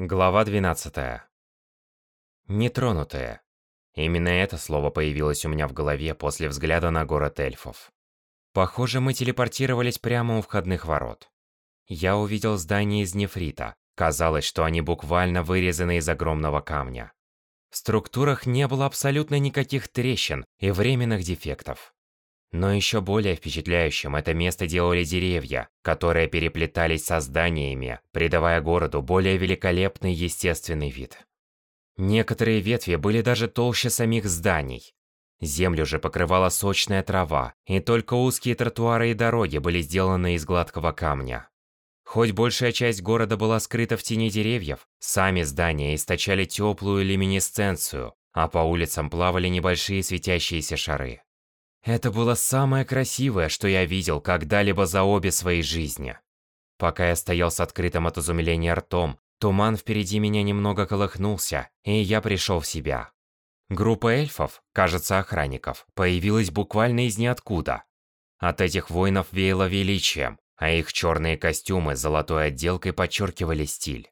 Глава 12. Нетронутые. Именно это слово появилось у меня в голове после взгляда на город эльфов. Похоже, мы телепортировались прямо у входных ворот. Я увидел здания из нефрита. Казалось, что они буквально вырезаны из огромного камня. В структурах не было абсолютно никаких трещин и временных дефектов. Но еще более впечатляющим это место делали деревья, которые переплетались со зданиями, придавая городу более великолепный естественный вид. Некоторые ветви были даже толще самих зданий. Землю же покрывала сочная трава, и только узкие тротуары и дороги были сделаны из гладкого камня. Хоть большая часть города была скрыта в тени деревьев, сами здания источали теплую люминесценцию, а по улицам плавали небольшие светящиеся шары. Это было самое красивое, что я видел когда-либо за обе свои жизни. Пока я стоял с открытым от изумления ртом, туман впереди меня немного колыхнулся, и я пришел в себя. Группа эльфов, кажется охранников, появилась буквально из ниоткуда. От этих воинов веяло величием, а их черные костюмы с золотой отделкой подчеркивали стиль.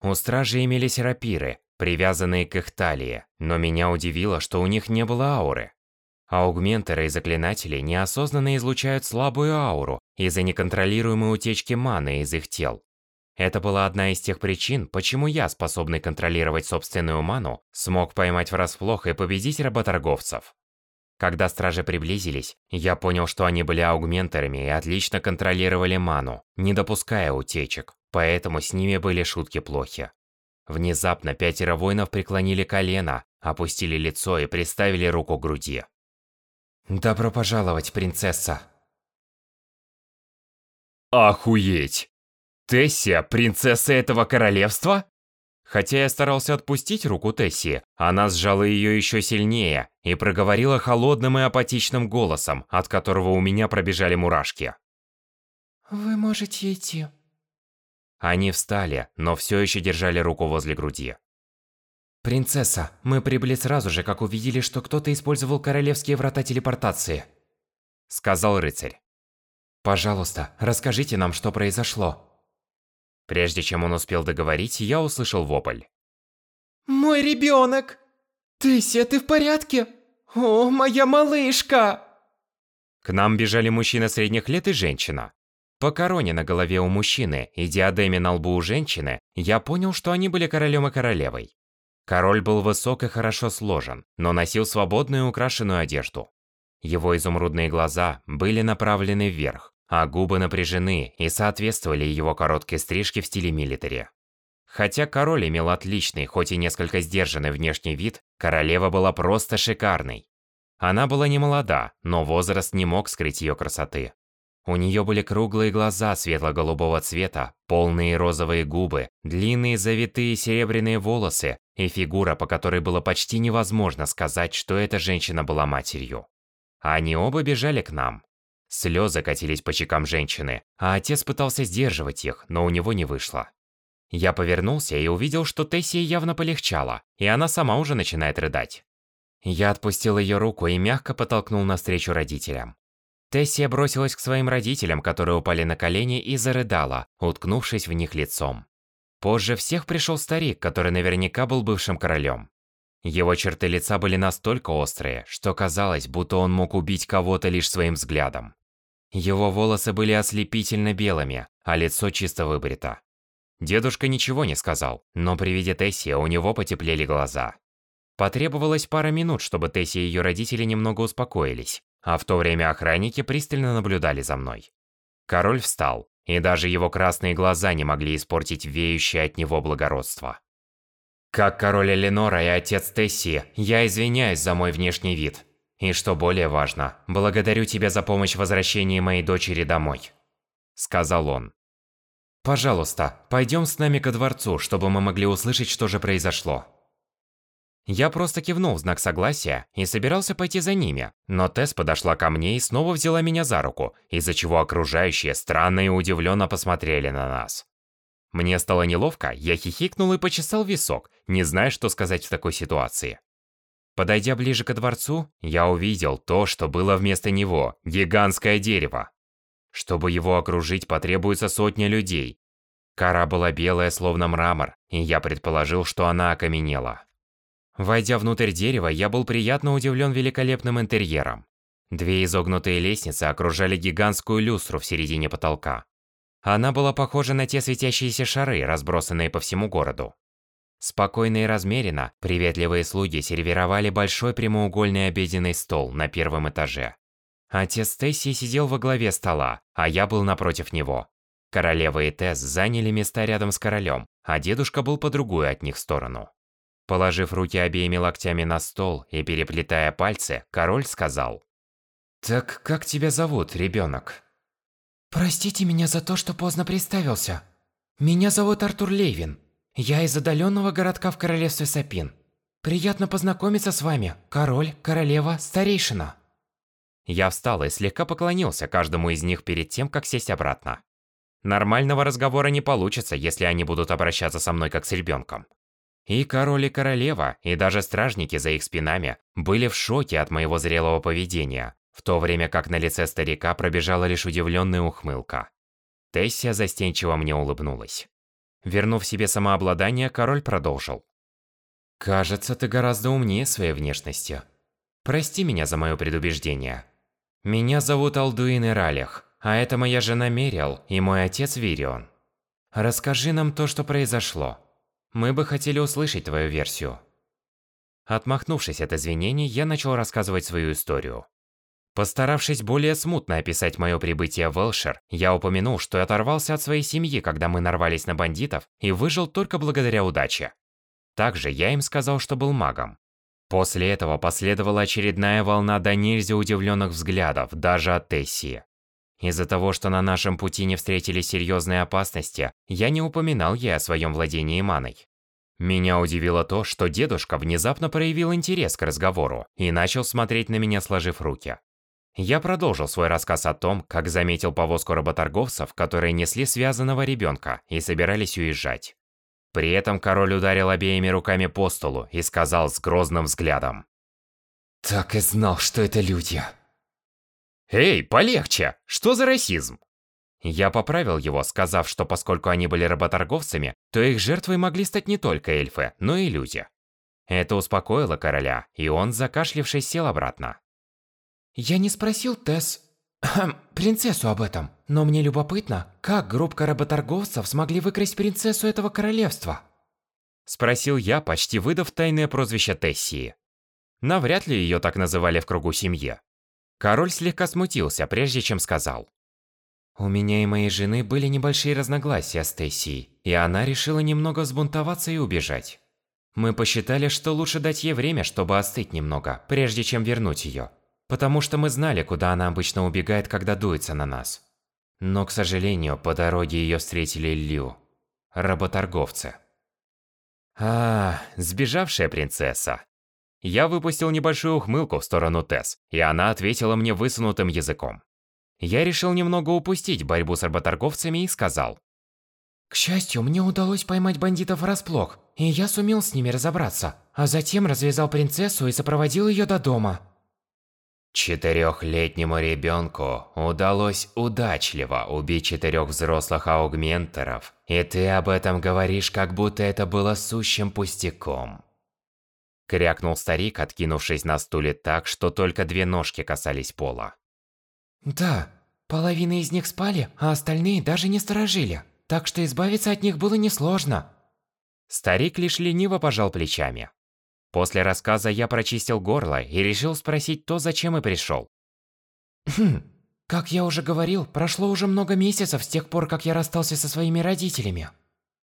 У стражи имелись рапиры, привязанные к их талии, но меня удивило, что у них не было ауры. Аугментеры и заклинатели неосознанно излучают слабую ауру из-за неконтролируемой утечки маны из их тел. Это была одна из тех причин, почему я, способный контролировать собственную ману, смог поймать врасплох и победить работорговцев. Когда стражи приблизились, я понял, что они были аугментерами и отлично контролировали ману, не допуская утечек, поэтому с ними были шутки плохи. Внезапно пятеро воинов преклонили колено, опустили лицо и приставили руку к груди. Добро пожаловать, принцесса. Охуеть! Тессия, принцесса этого королевства? Хотя я старался отпустить руку Тессии, она сжала ее еще сильнее и проговорила холодным и апатичным голосом, от которого у меня пробежали мурашки. «Вы можете идти». Они встали, но все еще держали руку возле груди. «Принцесса, мы прибыли сразу же, как увидели, что кто-то использовал королевские врата телепортации», — сказал рыцарь. «Пожалуйста, расскажите нам, что произошло». Прежде чем он успел договорить, я услышал вопль. «Мой ребенок! Тыся, ты в порядке? О, моя малышка!» К нам бежали мужчина средних лет и женщина. По короне на голове у мужчины и диадеме на лбу у женщины, я понял, что они были королем и королевой. Король был высок и хорошо сложен, но носил свободную украшенную одежду. Его изумрудные глаза были направлены вверх, а губы напряжены и соответствовали его короткой стрижке в стиле милитари. Хотя король имел отличный, хоть и несколько сдержанный внешний вид, королева была просто шикарной. Она была не молода, но возраст не мог скрыть ее красоты. У нее были круглые глаза светло-голубого цвета, полные розовые губы, длинные завитые серебряные волосы и фигура, по которой было почти невозможно сказать, что эта женщина была матерью. Они оба бежали к нам. Слезы катились по щекам женщины, а отец пытался сдерживать их, но у него не вышло. Я повернулся и увидел, что Тессия явно полегчала, и она сама уже начинает рыдать. Я отпустил ее руку и мягко подтолкнул навстречу родителям. Тессия бросилась к своим родителям, которые упали на колени, и зарыдала, уткнувшись в них лицом. Позже всех пришел старик, который наверняка был бывшим королем. Его черты лица были настолько острые, что казалось, будто он мог убить кого-то лишь своим взглядом. Его волосы были ослепительно белыми, а лицо чисто выбрито. Дедушка ничего не сказал, но при виде Тессии у него потеплели глаза. Потребовалось пара минут, чтобы Тесси и ее родители немного успокоились, а в то время охранники пристально наблюдали за мной. Король встал, и даже его красные глаза не могли испортить веющее от него благородство. Как король Эленора и отец Тесси, я извиняюсь за мой внешний вид. И что более важно, благодарю тебя за помощь в возвращении моей дочери домой. Сказал он. Пожалуйста, пойдем с нами ко дворцу, чтобы мы могли услышать, что же произошло. Я просто кивнул в знак согласия и собирался пойти за ними, но Тесс подошла ко мне и снова взяла меня за руку, из-за чего окружающие странно и удивленно посмотрели на нас. Мне стало неловко, я хихикнул и почесал висок, не зная, что сказать в такой ситуации. Подойдя ближе к дворцу, я увидел то, что было вместо него – гигантское дерево. Чтобы его окружить, потребуется сотня людей. Кора была белая, словно мрамор, и я предположил, что она окаменела. Войдя внутрь дерева, я был приятно удивлен великолепным интерьером. Две изогнутые лестницы окружали гигантскую люстру в середине потолка. Она была похожа на те светящиеся шары, разбросанные по всему городу. Спокойно и размеренно, приветливые слуги сервировали большой прямоугольный обеденный стол на первом этаже. Отец Тесси сидел во главе стола, а я был напротив него. Королева и Тесс заняли места рядом с королем, а дедушка был по другую от них сторону. Положив руки обеими локтями на стол и переплетая пальцы, король сказал. «Так как тебя зовут, ребенок?» Простите меня за то, что поздно представился. Меня зовут Артур Лейвин. Я из отдаленного городка в королевстве Сапин. Приятно познакомиться с вами, король, королева, старейшина. Я встал и слегка поклонился каждому из них перед тем, как сесть обратно. Нормального разговора не получится, если они будут обращаться со мной как с ребенком. И король и королева, и даже стражники за их спинами были в шоке от моего зрелого поведения, в то время как на лице старика пробежала лишь удивленная ухмылка. Тессия застенчиво мне улыбнулась. Вернув себе самообладание, король продолжил. «Кажется, ты гораздо умнее своей внешности. Прости меня за мое предубеждение. Меня зовут Алдуин Иралих, а это моя жена Мериал и мой отец Вирион. Расскажи нам то, что произошло. Мы бы хотели услышать твою версию». Отмахнувшись от извинений, я начал рассказывать свою историю. Постаравшись более смутно описать мое прибытие в Элшер, я упомянул, что оторвался от своей семьи, когда мы нарвались на бандитов, и выжил только благодаря удаче. Также я им сказал, что был магом. После этого последовала очередная волна до нельзя удивленных взглядов, даже от Тессии. Из-за того, что на нашем пути не встретились серьезные опасности, я не упоминал ей о своем владении маной. Меня удивило то, что дедушка внезапно проявил интерес к разговору и начал смотреть на меня, сложив руки. Я продолжил свой рассказ о том, как заметил повозку работорговцев, которые несли связанного ребенка и собирались уезжать. При этом король ударил обеими руками по столу и сказал с грозным взглядом. «Так и знал, что это люди». «Эй, полегче! Что за расизм?» Я поправил его, сказав, что поскольку они были работорговцами, то их жертвой могли стать не только эльфы, но и люди. Это успокоило короля, и он, закашлившись, сел обратно. Я не спросил Тесс, принцессу об этом, но мне любопытно, как группа работорговцев смогли выкрасть принцессу этого королевства? Спросил я, почти выдав тайное прозвище Тессии. Навряд ли ее так называли в кругу семьи. Король слегка смутился, прежде чем сказал. У меня и моей жены были небольшие разногласия с Тессией, и она решила немного взбунтоваться и убежать. Мы посчитали, что лучше дать ей время, чтобы остыть немного, прежде чем вернуть ее. Потому что мы знали, куда она обычно убегает, когда дуется на нас. Но, к сожалению, по дороге ее встретили Лю. Работорговцы. А, сбежавшая принцесса. Я выпустил небольшую ухмылку в сторону Тесс, и она ответила мне высунутым языком. Я решил немного упустить борьбу с работорговцами и сказал. К счастью, мне удалось поймать бандитов врасплох, и я сумел с ними разобраться, а затем развязал принцессу и сопроводил ее до дома. Четырехлетнему ребенку удалось удачливо убить четырех взрослых аугментеров, и ты об этом говоришь, как будто это было сущим пустяком. Крякнул старик, откинувшись на стуле так, что только две ножки касались пола. Да, половина из них спали, а остальные даже не сторожили, так что избавиться от них было несложно. Старик лишь лениво пожал плечами. После рассказа я прочистил горло и решил спросить то, зачем и пришел. Хм, как я уже говорил, прошло уже много месяцев с тех пор, как я расстался со своими родителями.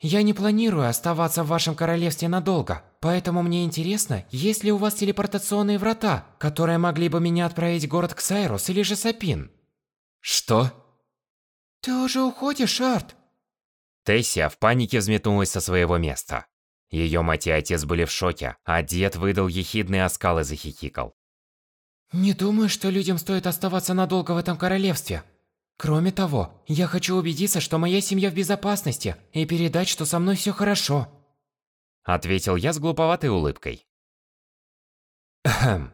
Я не планирую оставаться в вашем королевстве надолго, поэтому мне интересно, есть ли у вас телепортационные врата, которые могли бы меня отправить в город Ксайрус или же Сапин? Что? Ты уже уходишь, Арт? Тессия в панике взметнулась со своего места. Ее мать и отец были в шоке, а дед выдал ехидный оскал и захихикал. «Не думаю, что людям стоит оставаться надолго в этом королевстве. Кроме того, я хочу убедиться, что моя семья в безопасности, и передать, что со мной все хорошо». Ответил я с глуповатой улыбкой. Хм.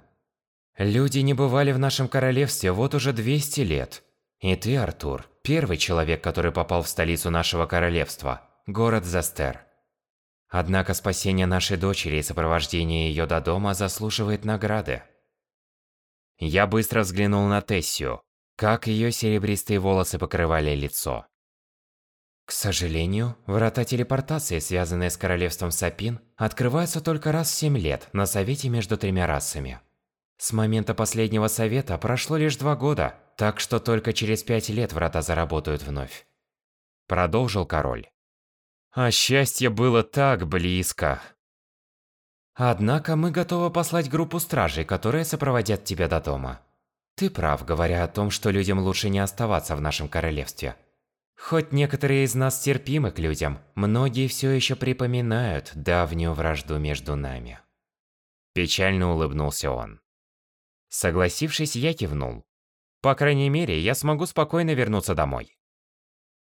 Люди не бывали в нашем королевстве вот уже 200 лет. И ты, Артур, первый человек, который попал в столицу нашего королевства, город Застер. Однако спасение нашей дочери и сопровождение ее до дома заслуживает награды. Я быстро взглянул на Тессию, как ее серебристые волосы покрывали лицо. К сожалению, врата телепортации, связанные с королевством Сапин, открываются только раз в 7 лет на совете между тремя расами. С момента последнего совета прошло лишь два года, так что только через пять лет врата заработают вновь. Продолжил король. А счастье было так близко. Однако мы готовы послать группу стражей, которые сопроводят тебя до дома. Ты прав, говоря о том, что людям лучше не оставаться в нашем королевстве. Хоть некоторые из нас терпимы к людям, многие все еще припоминают давнюю вражду между нами. Печально улыбнулся он. Согласившись, я кивнул. По крайней мере, я смогу спокойно вернуться домой.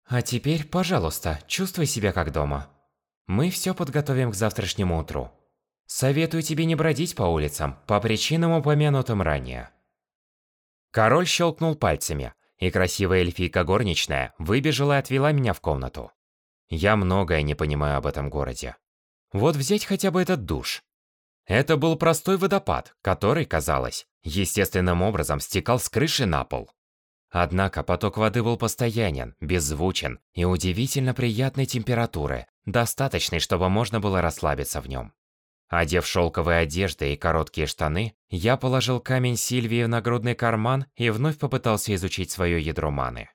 А теперь, пожалуйста, чувствуй себя как дома. Мы все подготовим к завтрашнему утру. Советую тебе не бродить по улицам, по причинам, упомянутым ранее. Король щелкнул пальцами, и красивая эльфийка горничная выбежала и отвела меня в комнату. Я многое не понимаю об этом городе. Вот взять хотя бы этот душ. Это был простой водопад, который, казалось, естественным образом стекал с крыши на пол. Однако поток воды был постоянен, беззвучен и удивительно приятной температуры, достаточной, чтобы можно было расслабиться в нем. Одев шелковые одежды и короткие штаны, я положил камень Сильвии в нагрудный карман и вновь попытался изучить свое ядро маны.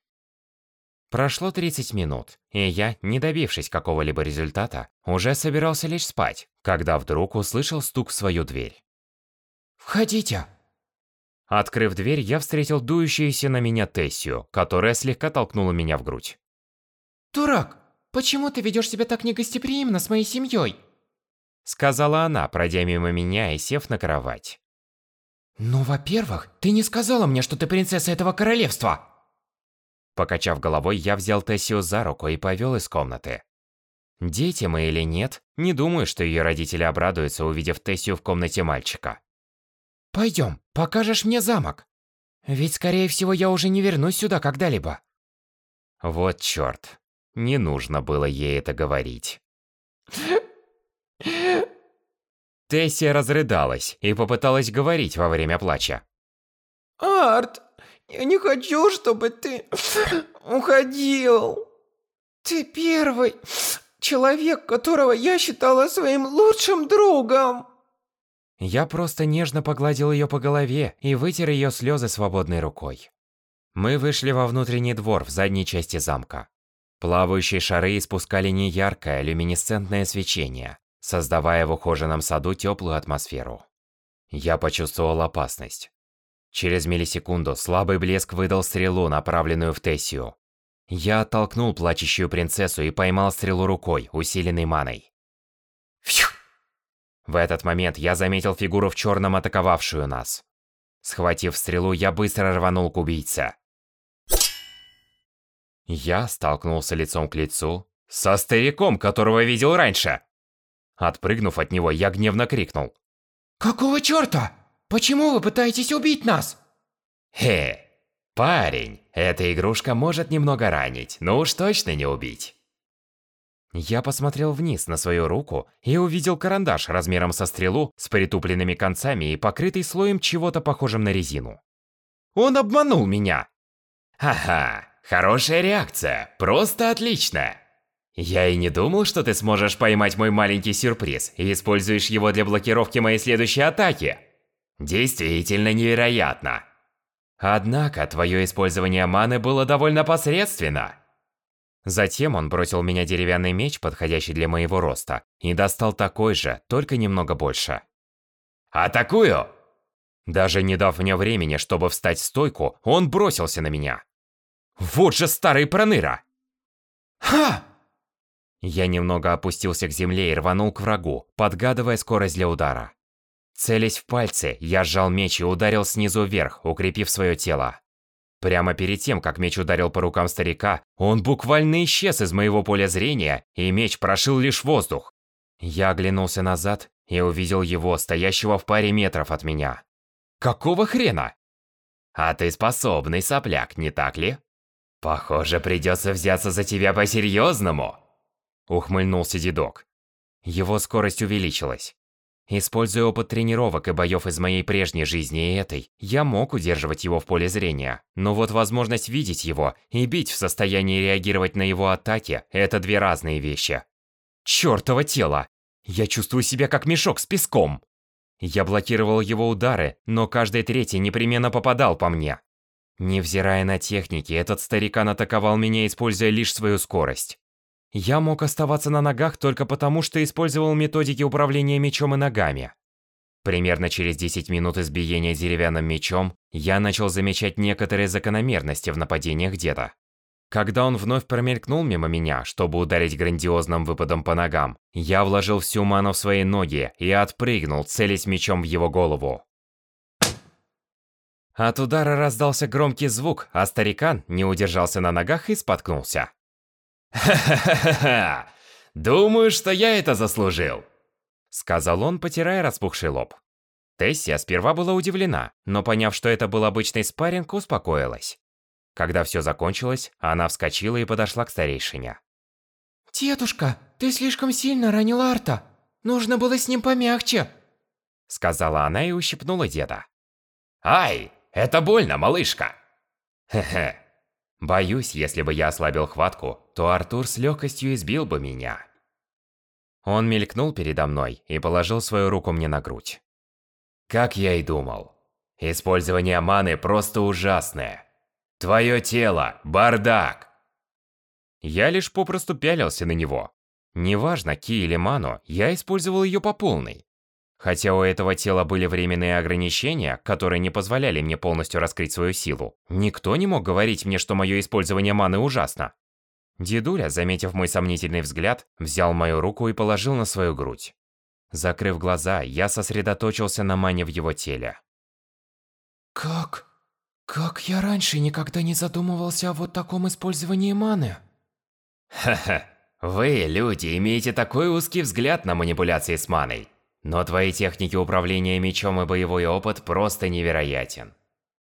Прошло 30 минут, и я, не добившись какого-либо результата, уже собирался лечь спать, когда вдруг услышал стук в свою дверь. «Входите!» Открыв дверь, я встретил дующуюся на меня Тессию, которая слегка толкнула меня в грудь. «Дурак! Почему ты ведешь себя так негостеприимно с моей семьей?» Сказала она, пройдя мимо меня и сев на кровать. «Ну, во-первых, ты не сказала мне, что ты принцесса этого королевства!» Покачав головой, я взял Тессию за руку и повел из комнаты. Дети мы или нет, не думаю, что ее родители обрадуются, увидев Тессию в комнате мальчика. Пойдем, покажешь мне замок. Ведь, скорее всего, я уже не вернусь сюда когда-либо. Вот чёрт. Не нужно было ей это говорить. Тессия разрыдалась и попыталась говорить во время плача. Арт, я не хочу, чтобы ты уходил. Ты первый человек, которого я считала своим лучшим другом. Я просто нежно погладил ее по голове и вытер ее слезы свободной рукой. Мы вышли во внутренний двор в задней части замка. Плавающие шары испускали неяркое люминесцентное свечение, создавая в ухоженном саду теплую атмосферу. Я почувствовал опасность. Через миллисекунду слабый блеск выдал стрелу, направленную в Тессию. Я оттолкнул плачущую принцессу и поймал стрелу рукой, усиленной маной. Фью! В этот момент я заметил фигуру в черном, атаковавшую нас. Схватив стрелу, я быстро рванул к убийце. Я столкнулся лицом к лицу со стариком, которого видел раньше. Отпрыгнув от него, я гневно крикнул. «Какого чёрта? Почему вы пытаетесь убить нас?» «Хе, парень, эта игрушка может немного ранить, но уж точно не убить». Я посмотрел вниз на свою руку и увидел карандаш размером со стрелу с притупленными концами и покрытый слоем чего-то похожим на резину. Он обманул меня. Ха-ха, хорошая реакция, просто отлично. Я и не думал, что ты сможешь поймать мой маленький сюрприз и используешь его для блокировки моей следующей атаки. Действительно невероятно. Однако, твое использование маны было довольно посредственно. Затем он бросил меня деревянный меч, подходящий для моего роста, и достал такой же, только немного больше. «Атакую!» Даже не дав мне времени, чтобы встать в стойку, он бросился на меня. «Вот же старый проныра!» «Ха!» Я немного опустился к земле и рванул к врагу, подгадывая скорость для удара. Целясь в пальцы, я сжал меч и ударил снизу вверх, укрепив свое тело. Прямо перед тем, как меч ударил по рукам старика, он буквально исчез из моего поля зрения, и меч прошил лишь воздух. Я оглянулся назад и увидел его, стоящего в паре метров от меня. Какого хрена? А ты способный сопляк, не так ли? Похоже, придется взяться за тебя по-серьезному. Ухмыльнулся дедок. Его скорость увеличилась. Используя опыт тренировок и боев из моей прежней жизни и этой, я мог удерживать его в поле зрения. Но вот возможность видеть его и бить в состоянии реагировать на его атаки – это две разные вещи. Чёртово тело! Я чувствую себя как мешок с песком. Я блокировал его удары, но каждый третий непременно попадал по мне. Невзирая на техники, этот старикан атаковал меня, используя лишь свою скорость. Я мог оставаться на ногах только потому, что использовал методики управления мечом и ногами. Примерно через 10 минут избиения деревянным мечом, я начал замечать некоторые закономерности в нападениях деда. Когда он вновь промелькнул мимо меня, чтобы ударить грандиозным выпадом по ногам, я вложил всю ману в свои ноги и отпрыгнул, целясь мечом в его голову. От удара раздался громкий звук, а старикан не удержался на ногах и споткнулся. «Ха-ха-ха-ха! Думаю, что я это заслужил!» Сказал он, потирая распухший лоб. Тессия сперва была удивлена, но поняв, что это был обычный спарринг, успокоилась. Когда все закончилось, она вскочила и подошла к старейшине. «Дедушка, ты слишком сильно ранил Арта. Нужно было с ним помягче!» Сказала она и ущипнула деда. «Ай, это больно, малышка!» «Хе-хе, Боюсь, если бы я ослабил хватку, то Артур с легкостью избил бы меня. Он мелькнул передо мной и положил свою руку мне на грудь. Как я и думал. Использование маны просто ужасное. Твое тело – бардак. Я лишь попросту пялился на него. Неважно, ки или ману, я использовал ее по полной. Хотя у этого тела были временные ограничения, которые не позволяли мне полностью раскрыть свою силу, никто не мог говорить мне, что мое использование маны ужасно. Дедуля, заметив мой сомнительный взгляд, взял мою руку и положил на свою грудь. Закрыв глаза, я сосредоточился на мане в его теле. Как? Как я раньше никогда не задумывался о вот таком использовании маны? Ха-ха. Вы, люди, имеете такой узкий взгляд на манипуляции с маной. Но твои техники управления мечом и боевой опыт просто невероятен.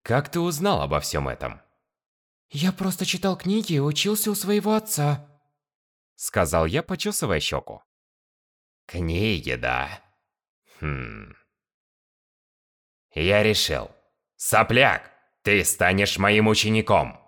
Как ты узнал обо всем этом? Я просто читал книги и учился у своего отца. Сказал я, почесывая щеку. Книги, да. Хм. Я решил. Сопляк, ты станешь моим учеником.